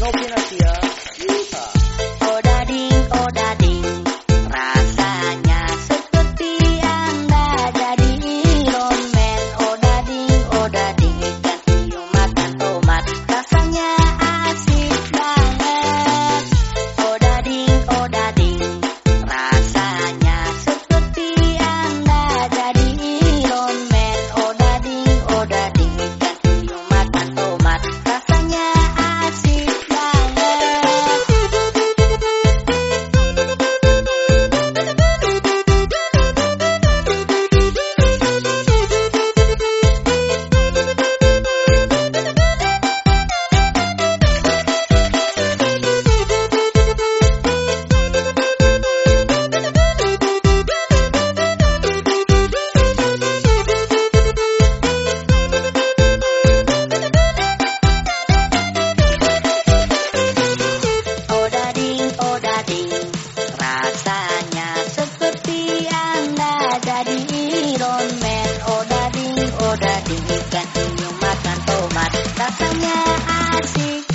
no tiene así. Rasanya seperti anda jadi Iron Man Oh dading, oh dading kan unyu makan tomat Rasanya asyik.